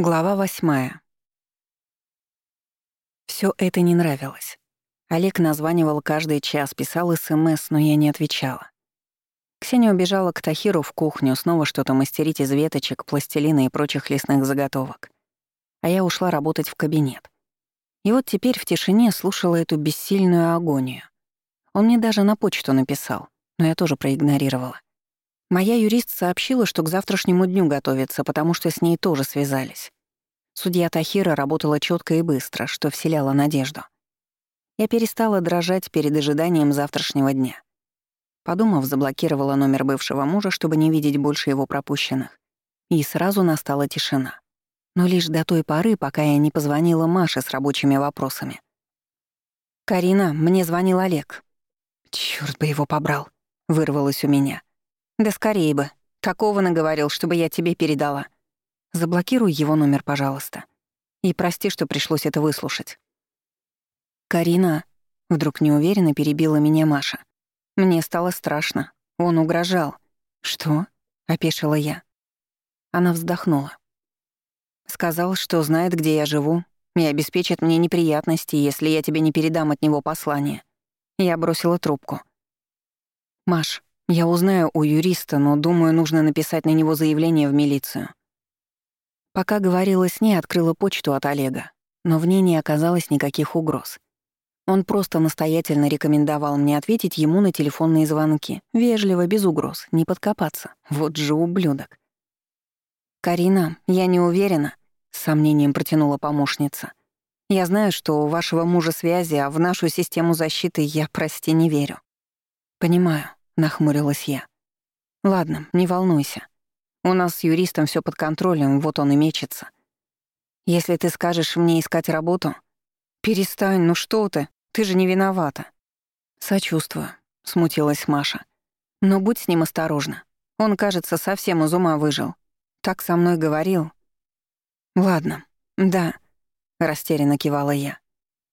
Глава восьмая. Все это не нравилось. Олег названивал каждый час, писал СМС, но я не отвечала. Ксения убежала к Тахиру в кухню, снова что-то мастерить из веточек, пластилина и прочих лесных заготовок. А я ушла работать в кабинет. И вот теперь в тишине слушала эту бессильную агонию. Он мне даже на почту написал, но я тоже проигнорировала. Моя юрист сообщила, что к завтрашнему дню готовится, потому что с ней тоже связались. Судья Тахира работала четко и быстро, что вселяло надежду. Я перестала дрожать перед ожиданием завтрашнего дня. Подумав, заблокировала номер бывшего мужа, чтобы не видеть больше его пропущенных. И сразу настала тишина. Но лишь до той поры, пока я не позвонила Маше с рабочими вопросами. «Карина, мне звонил Олег». «Чёрт бы его побрал», — вырвалось у меня. «Да скорее бы. Такого наговорил, чтобы я тебе передала. Заблокируй его номер, пожалуйста. И прости, что пришлось это выслушать». «Карина», — вдруг неуверенно перебила меня Маша. «Мне стало страшно. Он угрожал». «Что?» — опешила я. Она вздохнула. Сказал, что знает, где я живу, и обеспечит мне неприятности, если я тебе не передам от него послание. Я бросила трубку. «Маш, я узнаю у юриста, но думаю, нужно написать на него заявление в милицию. Пока говорила с ней, открыла почту от Олега, но в ней не оказалось никаких угроз. Он просто настоятельно рекомендовал мне ответить ему на телефонные звонки. Вежливо, без угроз, не подкопаться. Вот же ублюдок. «Карина, я не уверена», — с сомнением протянула помощница. «Я знаю, что у вашего мужа связи, а в нашу систему защиты я, прости, не верю». «Понимаю», нахмурилась я. Ладно, не волнуйся. У нас с юристом все под контролем, вот он и мечется. Если ты скажешь мне искать работу... Перестань, ну что ты? Ты же не виновата. Сочувствую, смутилась Маша. Но будь с ним осторожна. Он, кажется, совсем из ума выжил. Так со мной говорил. Ладно, да, растерянно кивала я.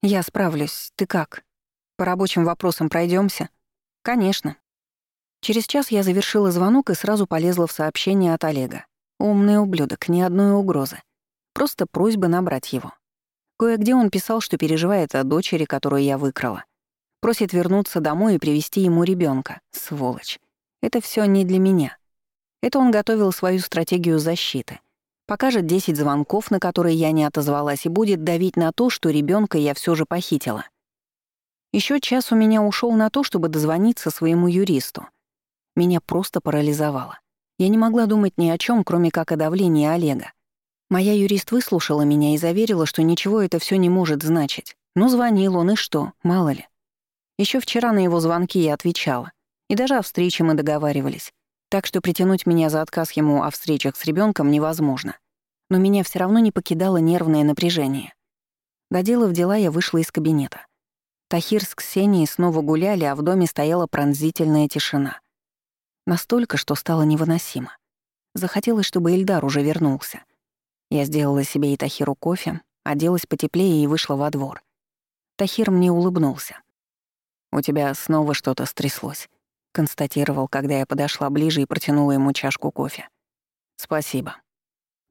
Я справлюсь. Ты как? По рабочим вопросам пройдемся? Конечно, Через час я завершила звонок и сразу полезла в сообщение от Олега. Умный ублюдок, ни одной угрозы. Просто просьба набрать его. Кое-где он писал, что переживает о дочери, которую я выкрала. Просит вернуться домой и привести ему ребенка. Сволочь. Это все не для меня. Это он готовил свою стратегию защиты. Покажет 10 звонков, на которые я не отозвалась, и будет давить на то, что ребенка я все же похитила. Еще час у меня ушел на то, чтобы дозвониться своему юристу — меня просто парализовало. Я не могла думать ни о чем, кроме как о давлении Олега. Моя юрист выслушала меня и заверила, что ничего это все не может значить. Ну, звонил он, и что, мало ли. Еще вчера на его звонки я отвечала. И даже о встрече мы договаривались. Так что притянуть меня за отказ ему о встречах с ребенком невозможно. Но меня все равно не покидало нервное напряжение. Доделав дела, я вышла из кабинета. Тахир с Ксенией снова гуляли, а в доме стояла пронзительная тишина. Настолько, что стало невыносимо. Захотелось, чтобы Эльдар уже вернулся. Я сделала себе и Тахиру кофе, оделась потеплее и вышла во двор. Тахир мне улыбнулся. «У тебя снова что-то стряслось», — констатировал, когда я подошла ближе и протянула ему чашку кофе. «Спасибо.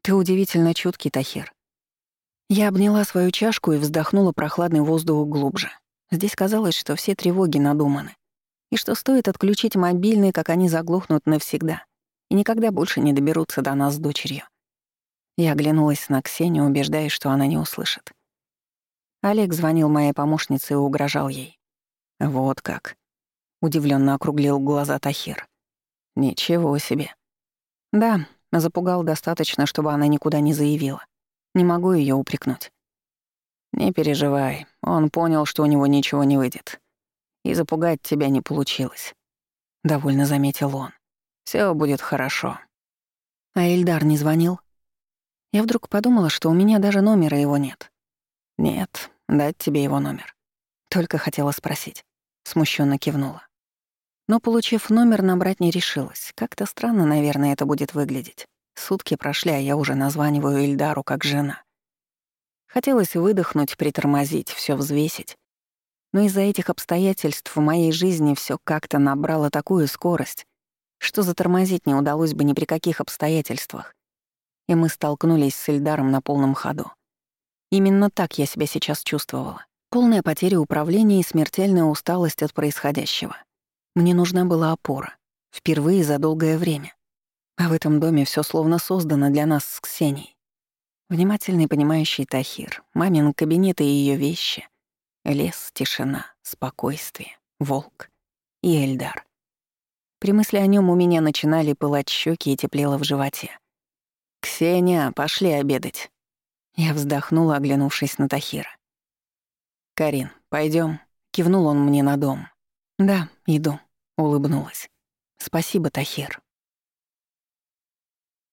Ты удивительно чуткий, Тахир». Я обняла свою чашку и вздохнула прохладный воздух глубже. Здесь казалось, что все тревоги надуманы и что стоит отключить мобильный, как они заглохнут навсегда и никогда больше не доберутся до нас с дочерью. Я оглянулась на Ксению, убеждаясь, что она не услышит. Олег звонил моей помощнице и угрожал ей. «Вот как», — удивленно округлил глаза Тахир. «Ничего себе». «Да, запугал достаточно, чтобы она никуда не заявила. Не могу ее упрекнуть». «Не переживай, он понял, что у него ничего не выйдет и запугать тебя не получилось», — довольно заметил он. Все будет хорошо». А Эльдар не звонил? Я вдруг подумала, что у меня даже номера его нет. «Нет, дать тебе его номер». Только хотела спросить. Смущенно кивнула. Но, получив номер, набрать не решилась. Как-то странно, наверное, это будет выглядеть. Сутки прошли, а я уже названиваю Эльдару как жена. Хотелось выдохнуть, притормозить, все взвесить. Но из-за этих обстоятельств в моей жизни все как-то набрало такую скорость, что затормозить не удалось бы ни при каких обстоятельствах. и мы столкнулись с Эльдаром на полном ходу. Именно так я себя сейчас чувствовала. Полная потеря управления и смертельная усталость от происходящего. Мне нужна была опора. Впервые за долгое время. А в этом доме все словно создано для нас с Ксенией. Внимательный понимающий Тахир, мамин кабинет и ее вещи. Лес, тишина, спокойствие, волк и Эльдар. При мысли о нем у меня начинали пылать щеки и теплело в животе. «Ксения, пошли обедать». Я вздохнула, оглянувшись на Тахира. «Карин, пойдем. кивнул он мне на дом. «Да, иду», — улыбнулась. «Спасибо, Тахир».